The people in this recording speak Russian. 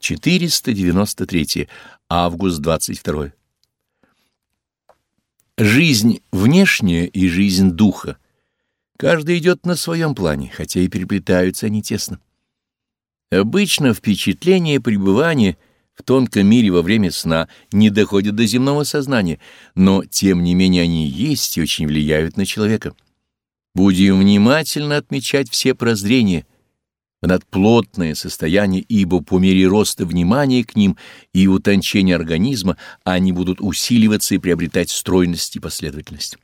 493. Август 22. Жизнь внешняя и жизнь духа. Каждый идет на своем плане, хотя и переплетаются они тесно. Обычно впечатление пребывания в тонком мире во время сна не доходят до земного сознания, но тем не менее они есть и очень влияют на человека. Будем внимательно отмечать все прозрения — надплотное состояние, ибо по мере роста внимания к ним и утончения организма они будут усиливаться и приобретать стройность и последовательность.